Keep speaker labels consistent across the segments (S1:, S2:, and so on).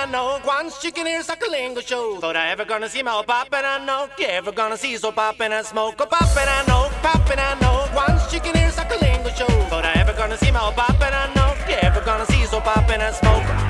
S1: I know one chicken a suckalingo show. Thought I ever gonna see my old pop and I know. you ever gonna see so pop and I smoke
S2: a pop
S1: and I know.
S2: Pop
S1: and I know one chicken here suckalingo show. Thought I ever gonna see my old pop and I know. you ever gonna see so pop and I smoke.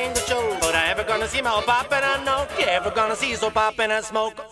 S1: ain't the show. But I ever gonna see my old I know. You ever gonna see so poppin' and I smoke.